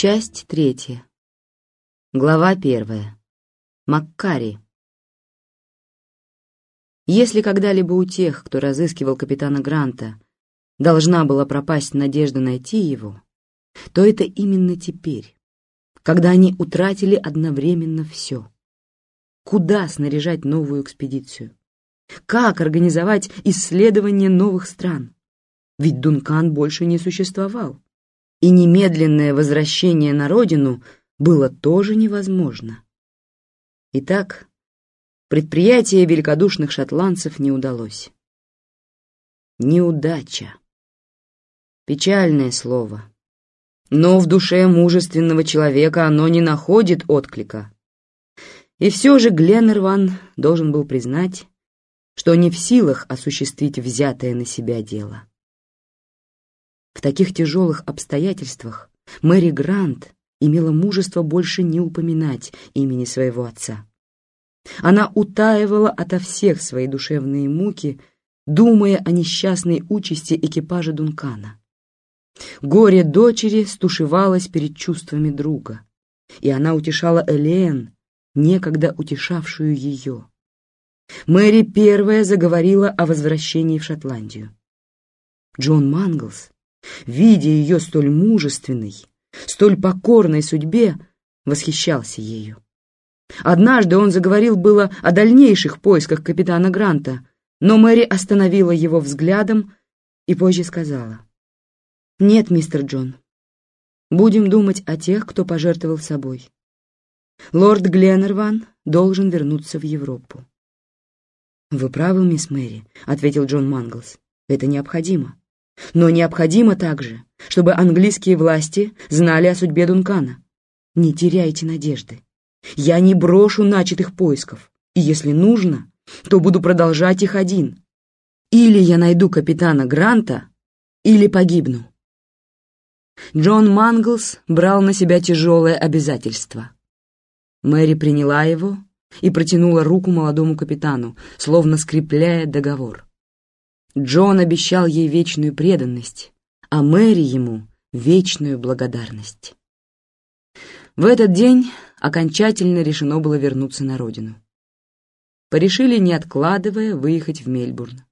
Часть третья. Глава первая. Маккари. Если когда-либо у тех, кто разыскивал капитана Гранта, должна была пропасть надежда найти его, то это именно теперь, когда они утратили одновременно все. Куда снаряжать новую экспедицию? Как организовать исследование новых стран? Ведь Дункан больше не существовал и немедленное возвращение на родину было тоже невозможно. Итак, предприятие великодушных шотландцев не удалось. Неудача. Печальное слово. Но в душе мужественного человека оно не находит отклика. И все же Гленнерван должен был признать, что не в силах осуществить взятое на себя дело. В таких тяжелых обстоятельствах Мэри Грант имела мужество больше не упоминать имени своего отца. Она утаивала ото всех свои душевные муки, думая о несчастной участи экипажа Дункана. Горе дочери стушевалось перед чувствами друга, и она утешала Элен, некогда утешавшую ее. Мэри первая заговорила о возвращении в Шотландию. Джон Манглс видя ее столь мужественной, столь покорной судьбе, восхищался ею. Однажды он заговорил было о дальнейших поисках капитана Гранта, но Мэри остановила его взглядом и позже сказала. «Нет, мистер Джон, будем думать о тех, кто пожертвовал собой. Лорд Гленнерван должен вернуться в Европу». «Вы правы, мисс Мэри», — ответил Джон Манглс. «Это необходимо. Но необходимо также, чтобы английские власти знали о судьбе Дункана. Не теряйте надежды. Я не брошу начатых поисков, и если нужно, то буду продолжать их один. Или я найду капитана Гранта, или погибну. Джон Манглс брал на себя тяжелое обязательство. Мэри приняла его и протянула руку молодому капитану, словно скрепляя договор. Джон обещал ей вечную преданность, а Мэри ему вечную благодарность. В этот день окончательно решено было вернуться на родину. Порешили, не откладывая, выехать в Мельбурн.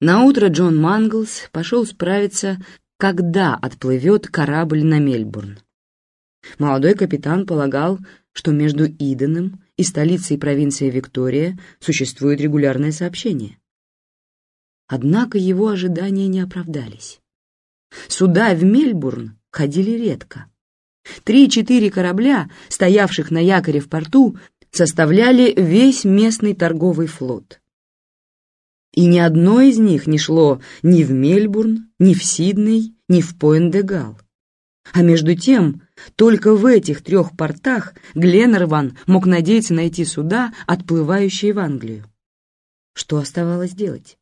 Наутро Джон Манглс пошел справиться, когда отплывет корабль на Мельбурн. Молодой капитан полагал, что между Иденом и столицей провинции Виктория существует регулярное сообщение. Однако его ожидания не оправдались. Суда в Мельбурн ходили редко. Три-четыре корабля, стоявших на якоре в порту, составляли весь местный торговый флот. И ни одно из них не шло ни в Мельбурн, ни в Сидней, ни в Пойнт-де-Гал. А между тем, только в этих трех портах Гленнерван мог надеяться найти суда, отплывающие в Англию. Что оставалось делать?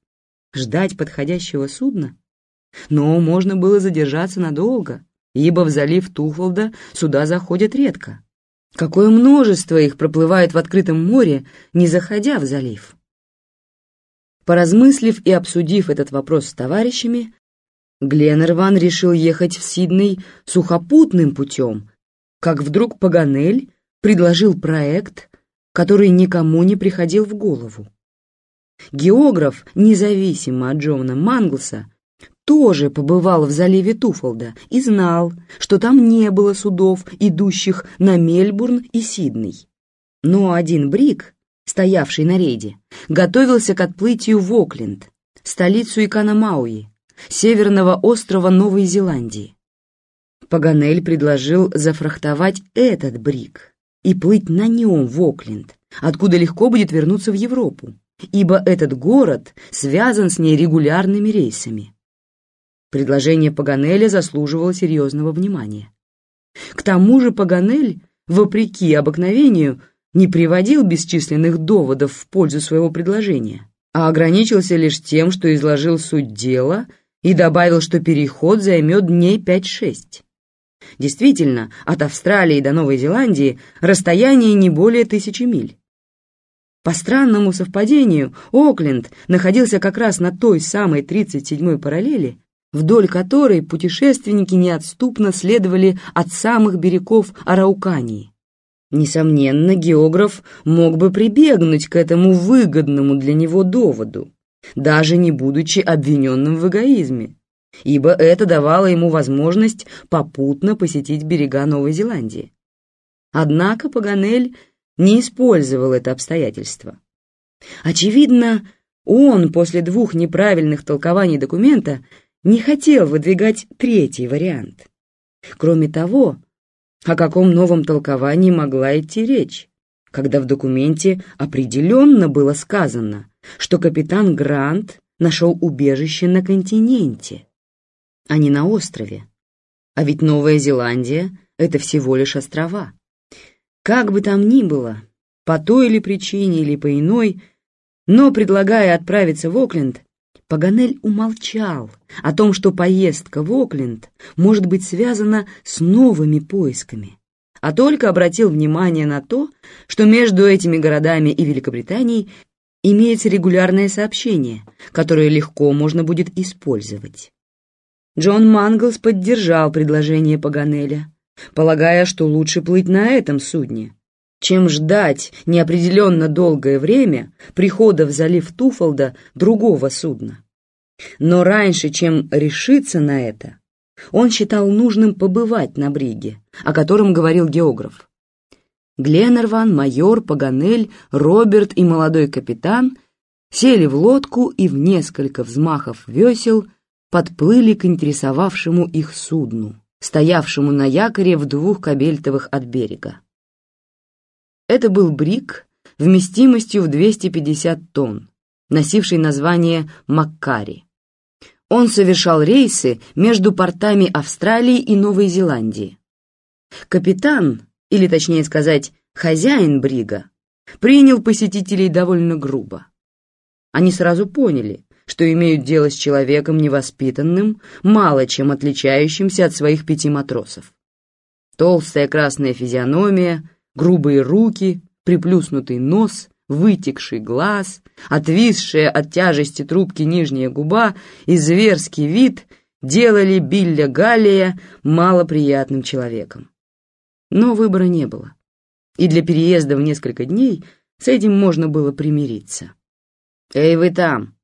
Ждать подходящего судна? Но можно было задержаться надолго, ибо в залив Тухволда суда заходят редко. Какое множество их проплывает в открытом море, не заходя в залив? Поразмыслив и обсудив этот вопрос с товарищами, Гленнерван решил ехать в Сидней сухопутным путем, как вдруг Паганель предложил проект, который никому не приходил в голову. Географ, независимо от Джона Манглса, тоже побывал в заливе Туфолда и знал, что там не было судов, идущих на Мельбурн и Сидней. Но один брик, стоявший на рейде, готовился к отплытию в Окленд, столицу Иканамауи, северного острова Новой Зеландии. Паганель предложил зафрахтовать этот брик и плыть на нем в Окленд, откуда легко будет вернуться в Европу ибо этот город связан с ней регулярными рейсами. Предложение Паганеля заслуживало серьезного внимания. К тому же Паганель, вопреки обыкновению, не приводил бесчисленных доводов в пользу своего предложения, а ограничился лишь тем, что изложил суть дела и добавил, что переход займет дней 5-6. Действительно, от Австралии до Новой Зеландии расстояние не более тысячи миль. По странному совпадению, Окленд находился как раз на той самой 37-й параллели, вдоль которой путешественники неотступно следовали от самых берегов Араукании. Несомненно, географ мог бы прибегнуть к этому выгодному для него доводу, даже не будучи обвиненным в эгоизме, ибо это давало ему возможность попутно посетить берега Новой Зеландии. Однако Паганель не использовал это обстоятельство. Очевидно, он после двух неправильных толкований документа не хотел выдвигать третий вариант. Кроме того, о каком новом толковании могла идти речь, когда в документе определенно было сказано, что капитан Грант нашел убежище на континенте, а не на острове. А ведь Новая Зеландия — это всего лишь острова. Как бы там ни было, по той или причине или по иной, но, предлагая отправиться в Окленд, Паганель умолчал о том, что поездка в Окленд может быть связана с новыми поисками, а только обратил внимание на то, что между этими городами и Великобританией имеется регулярное сообщение, которое легко можно будет использовать. Джон Манглс поддержал предложение Паганеля, полагая, что лучше плыть на этом судне, чем ждать неопределенно долгое время прихода в залив Туфолда другого судна. Но раньше, чем решиться на это, он считал нужным побывать на бриге, о котором говорил географ. Гленнерван, майор, Паганель, Роберт и молодой капитан сели в лодку и в несколько взмахов весел подплыли к интересовавшему их судну стоявшему на якоре в двух кабельтовых от берега. Это был брик вместимостью в 250 тонн, носивший название «Маккари». Он совершал рейсы между портами Австралии и Новой Зеландии. Капитан, или точнее сказать, хозяин брига, принял посетителей довольно грубо. Они сразу поняли, что имеют дело с человеком невоспитанным, мало чем отличающимся от своих пяти матросов. Толстая красная физиономия, грубые руки, приплюснутый нос, вытекший глаз, отвисшая от тяжести трубки нижняя губа и зверский вид делали Билля Галлия малоприятным человеком. Но выбора не было, и для переезда в несколько дней с этим можно было примириться. «Эй, вы там!»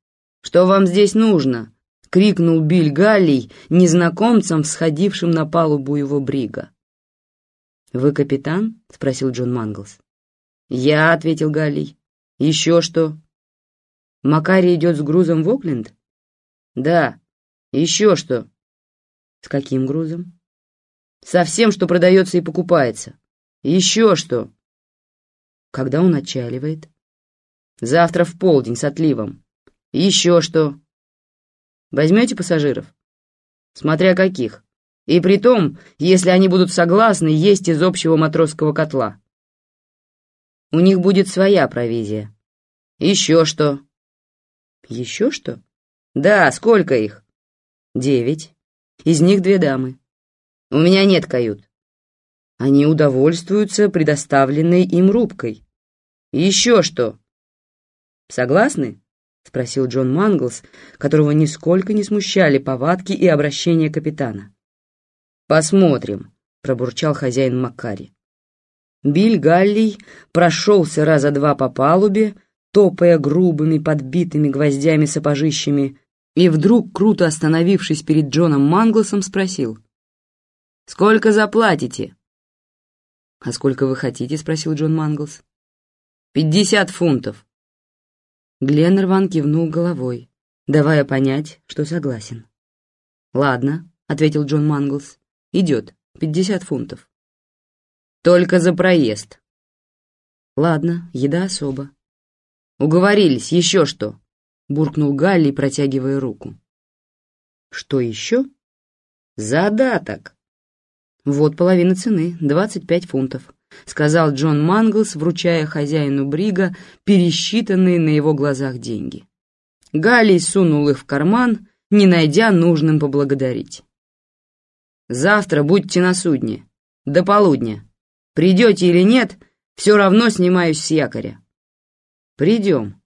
«Что вам здесь нужно?» — крикнул Биль Галлий незнакомцам, всходившим на палубу его брига. «Вы капитан?» — спросил Джон Манглс. «Я», — ответил Галлий. «Еще что?» «Макари идет с грузом в Окленд?» «Да. Еще что?» «С каким грузом?» «Со всем, что продается и покупается. Еще что?» «Когда он отчаливает?» «Завтра в полдень с отливом». Еще что? Возьмете пассажиров? Смотря каких. И при том, если они будут согласны есть из общего матросского котла. У них будет своя провизия. Еще что? Еще что? Да, сколько их? Девять. Из них две дамы. У меня нет кают. Они удовольствуются предоставленной им рубкой. Еще что? Согласны? — спросил Джон Манглс, которого нисколько не смущали повадки и обращения капитана. «Посмотрим», — пробурчал хозяин Маккари. Биль Галлий прошелся раза два по палубе, топая грубыми подбитыми гвоздями сапожищами, и вдруг, круто остановившись перед Джоном Манглсом, спросил. «Сколько заплатите?» «А сколько вы хотите?» — спросил Джон Манглс. «Пятьдесят фунтов», Гленнерван кивнул головой, давая понять, что согласен. «Ладно», — ответил Джон Манглс, — «идет, пятьдесят фунтов». «Только за проезд». «Ладно, еда особо». «Уговорились, еще что?» — буркнул Галли, протягивая руку. «Что еще?» «Задаток». «Вот половина цены, двадцать пять фунтов. — сказал Джон Манглс, вручая хозяину Брига пересчитанные на его глазах деньги. Галлий сунул их в карман, не найдя нужным поблагодарить. «Завтра будьте на судне. До полудня. Придете или нет, все равно снимаюсь с якоря». «Придем».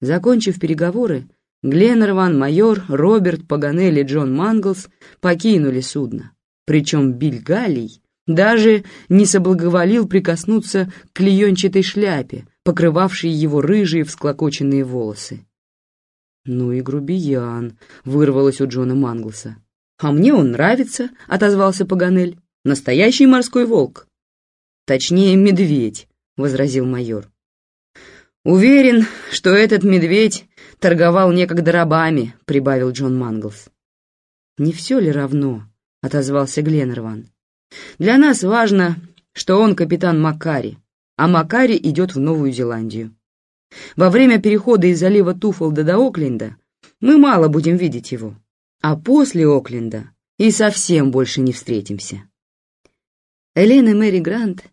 Закончив переговоры, Гленнерван, майор, Роберт, Паганель и Джон Манглс покинули судно. Причем Биль Галлий даже не соблаговолил прикоснуться к клеенчатой шляпе, покрывавшей его рыжие всклокоченные волосы. «Ну и грубиян», — вырвалось у Джона Манглса. «А мне он нравится», — отозвался Паганель. «Настоящий морской волк». «Точнее, медведь», — возразил майор. «Уверен, что этот медведь торговал некогда рабами», — прибавил Джон Манглс. «Не все ли равно?» — отозвался Гленнерван. «Для нас важно, что он капитан Макари, а Макари идет в Новую Зеландию. Во время перехода из залива Туфолда до Окленда мы мало будем видеть его, а после Окленда и совсем больше не встретимся». Элен и Мэри Грант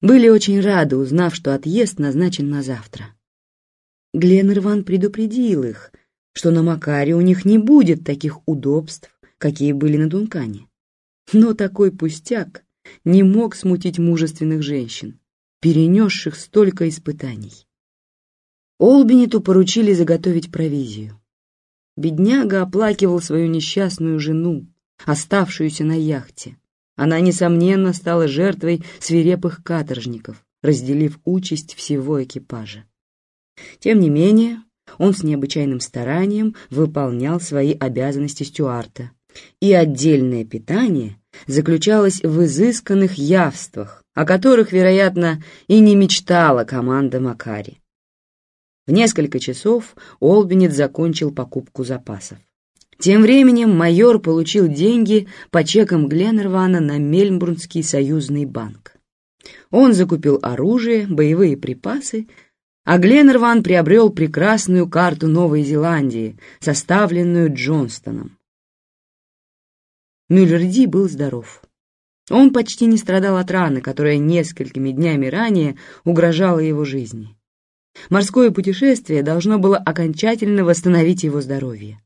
были очень рады, узнав, что отъезд назначен на завтра. Гленнерван предупредил их, что на Макаре у них не будет таких удобств, какие были на Дункане. Но такой пустяк не мог смутить мужественных женщин, перенесших столько испытаний. Олбиниту поручили заготовить провизию. Бедняга оплакивал свою несчастную жену, оставшуюся на яхте. Она, несомненно, стала жертвой свирепых каторжников, разделив участь всего экипажа. Тем не менее, он с необычайным старанием выполнял свои обязанности стюарта, и отдельное питание заключалось в изысканных явствах, о которых, вероятно, и не мечтала команда Макари. В несколько часов Олбинет закончил покупку запасов. Тем временем майор получил деньги по чекам Гленнервана на Мельбурнский союзный банк. Он закупил оружие, боевые припасы, а Гленнерван приобрел прекрасную карту Новой Зеландии, составленную Джонстоном. Мюллер-Ди был здоров. Он почти не страдал от раны, которая несколькими днями ранее угрожала его жизни. Морское путешествие должно было окончательно восстановить его здоровье.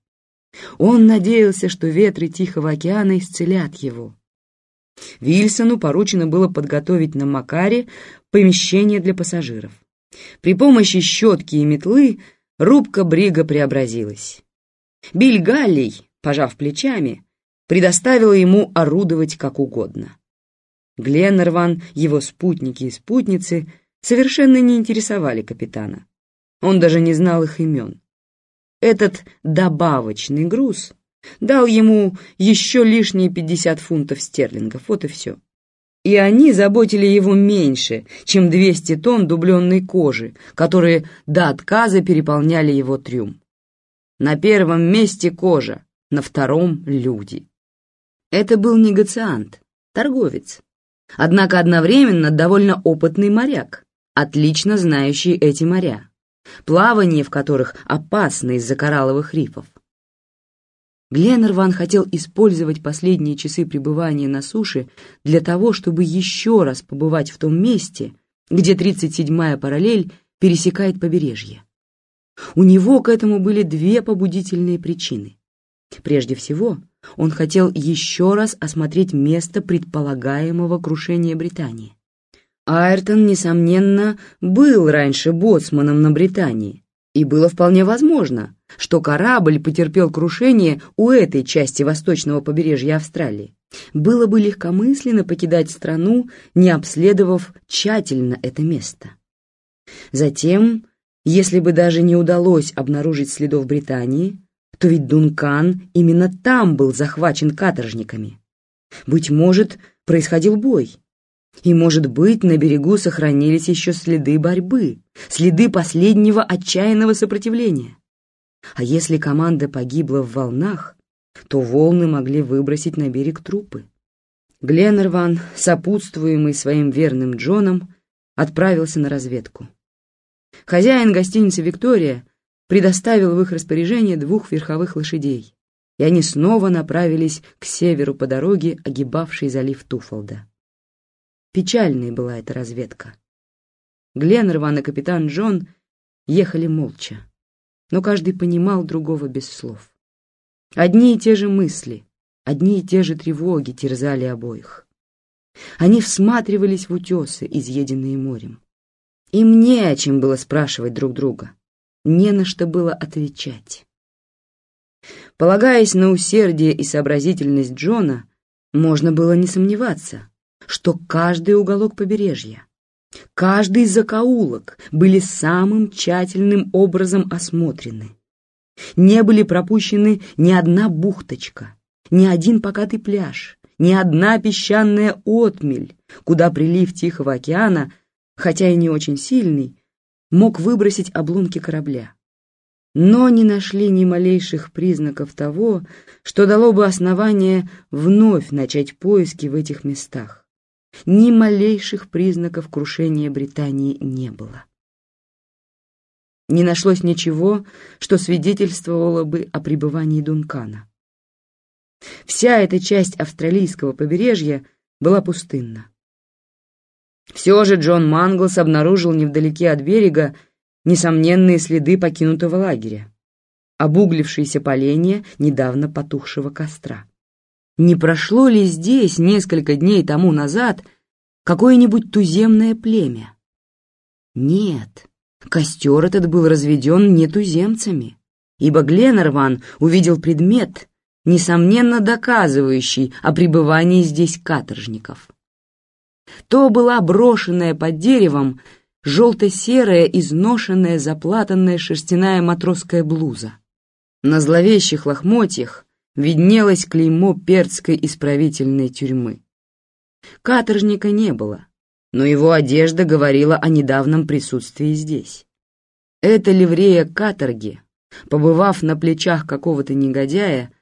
Он надеялся, что ветры Тихого океана исцелят его. Вильсону поручено было подготовить на Макаре помещение для пассажиров. При помощи щетки и метлы рубка брига преобразилась. Биль Галлий, пожав плечами, предоставил ему орудовать как угодно. Гленнерван, его спутники и спутницы совершенно не интересовали капитана. Он даже не знал их имен. Этот добавочный груз дал ему еще лишние пятьдесят фунтов стерлингов, вот и все и они заботили его меньше, чем 200 тонн дубленной кожи, которые до отказа переполняли его трюм. На первом месте кожа, на втором — люди. Это был негациант, торговец, однако одновременно довольно опытный моряк, отлично знающий эти моря, плавание в которых опасно из-за коралловых рифов. Гленнерван хотел использовать последние часы пребывания на суше для того, чтобы еще раз побывать в том месте, где 37-я параллель пересекает побережье. У него к этому были две побудительные причины. Прежде всего, он хотел еще раз осмотреть место предполагаемого крушения Британии. Айртон, несомненно, был раньше боцманом на Британии, и было вполне возможно, что корабль потерпел крушение у этой части восточного побережья Австралии. Было бы легкомысленно покидать страну, не обследовав тщательно это место. Затем, если бы даже не удалось обнаружить следов Британии, то ведь Дункан именно там был захвачен каторжниками. Быть может, происходил бой. И, может быть, на берегу сохранились еще следы борьбы, следы последнего отчаянного сопротивления. А если команда погибла в волнах, то волны могли выбросить на берег трупы. Гленнерван, сопутствуемый своим верным Джоном, отправился на разведку. Хозяин гостиницы «Виктория» предоставил в их распоряжение двух верховых лошадей, и они снова направились к северу по дороге, огибавшей залив Туфолда. Печальной была эта разведка. Гленнерван и капитан Джон ехали молча, но каждый понимал другого без слов. Одни и те же мысли, одни и те же тревоги терзали обоих. Они всматривались в утесы, изъеденные морем. Им не о чем было спрашивать друг друга, не на что было отвечать. Полагаясь на усердие и сообразительность Джона, можно было не сомневаться, что каждый уголок побережья, каждый закоулок были самым тщательным образом осмотрены. Не были пропущены ни одна бухточка, ни один покатый пляж, ни одна песчаная отмель, куда прилив Тихого океана, хотя и не очень сильный, мог выбросить обломки корабля. Но не нашли ни малейших признаков того, что дало бы основание вновь начать поиски в этих местах. Ни малейших признаков крушения Британии не было. Не нашлось ничего, что свидетельствовало бы о пребывании Дункана. Вся эта часть австралийского побережья была пустынна. Все же Джон Манглс обнаружил невдалеке от берега несомненные следы покинутого лагеря, обуглившиеся поленья недавно потухшего костра. Не прошло ли здесь несколько дней тому назад какое-нибудь туземное племя? Нет, костер этот был разведен не туземцами, ибо Гленнерван увидел предмет, несомненно доказывающий о пребывании здесь каторжников. То была брошенная под деревом желто-серая, изношенная, заплатанная шерстяная матросская блуза. На зловещих лохмотьях виднелось клеймо перцкой исправительной тюрьмы. Каторжника не было, но его одежда говорила о недавнем присутствии здесь. Эта ливрея каторги, побывав на плечах какого-то негодяя,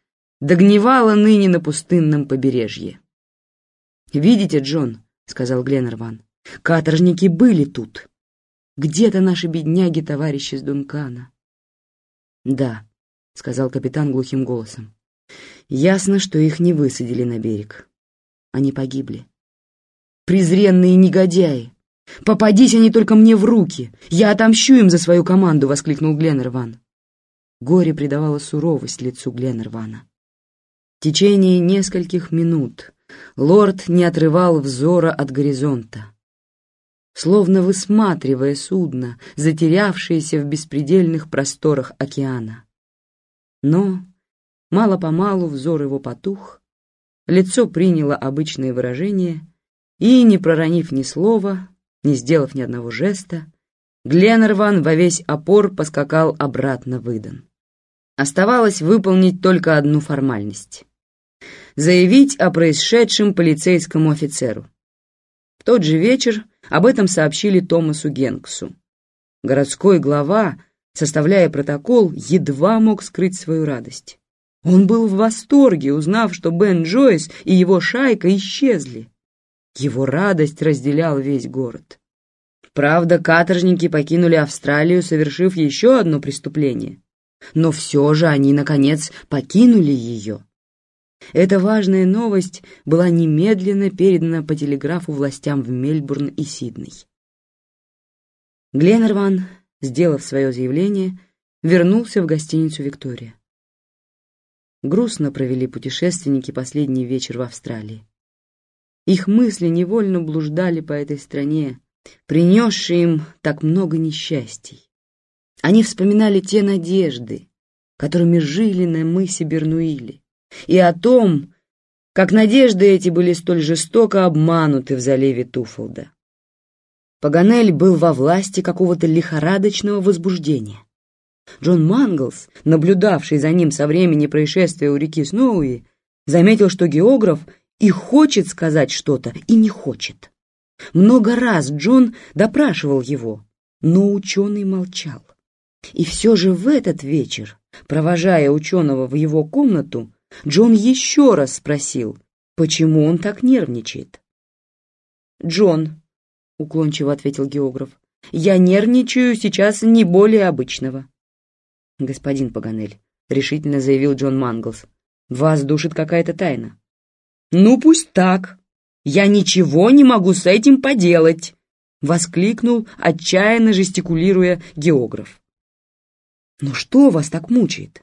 догнивала ныне на пустынном побережье. «Видите, Джон», — сказал Гленнерван, — «каторжники были тут. Где-то наши бедняги, товарищи с Дункана». «Да», — сказал капитан глухим голосом, — «ясно, что их не высадили на берег. Они погибли. Презренные негодяи! Попадись они только мне в руки! Я отомщу им за свою команду!» — воскликнул Гленнерван. Горе придавало суровость лицу Гленнервана. Течение нескольких минут лорд не отрывал взора от горизонта, словно высматривая судно, затерявшееся в беспредельных просторах океана. Но мало-помалу взор его потух, лицо приняло обычное выражение, и, не проронив ни слова, не сделав ни одного жеста, Гленнерван во весь опор поскакал обратно в Иден. Оставалось выполнить только одну формальность заявить о происшедшем полицейскому офицеру. В тот же вечер об этом сообщили Томасу Генксу. Городской глава, составляя протокол, едва мог скрыть свою радость. Он был в восторге, узнав, что Бен Джойс и его шайка исчезли. Его радость разделял весь город. Правда, каторжники покинули Австралию, совершив еще одно преступление. Но все же они, наконец, покинули ее. Эта важная новость была немедленно передана по телеграфу властям в Мельбурн и Сидней. Гленнерван, сделав свое заявление, вернулся в гостиницу «Виктория». Грустно провели путешественники последний вечер в Австралии. Их мысли невольно блуждали по этой стране, принесшей им так много несчастий. Они вспоминали те надежды, которыми жили на мысе Бернуиле, и о том, как надежды эти были столь жестоко обмануты в заливе Туфолда. Паганель был во власти какого-то лихорадочного возбуждения. Джон Манглс, наблюдавший за ним со времени происшествия у реки Сноуи, заметил, что географ и хочет сказать что-то, и не хочет. Много раз Джон допрашивал его, но ученый молчал. И все же в этот вечер, провожая ученого в его комнату, Джон еще раз спросил, почему он так нервничает. «Джон», — уклончиво ответил географ, — «я нервничаю сейчас не более обычного». «Господин Паганель», — решительно заявил Джон Манглс, — «вас душит какая-то тайна». «Ну, пусть так. Я ничего не могу с этим поделать», — воскликнул, отчаянно жестикулируя географ. «Но что вас так мучает?»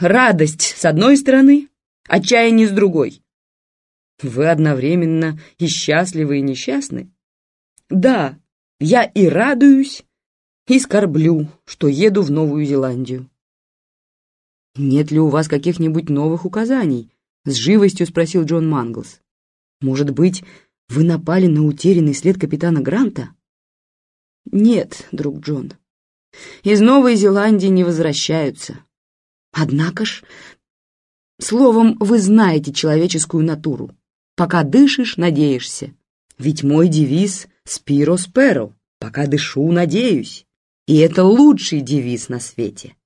Радость с одной стороны, отчаяние с другой. Вы одновременно и счастливы, и несчастны. Да, я и радуюсь, и скорблю, что еду в Новую Зеландию. «Нет ли у вас каких-нибудь новых указаний?» — с живостью спросил Джон Манглс. «Может быть, вы напали на утерянный след капитана Гранта?» «Нет, друг Джон. Из Новой Зеландии не возвращаются. Однако ж, словом, вы знаете человеческую натуру. Пока дышишь, надеешься. Ведь мой девиз «Спиро сперо» — «Пока дышу, надеюсь». И это лучший девиз на свете.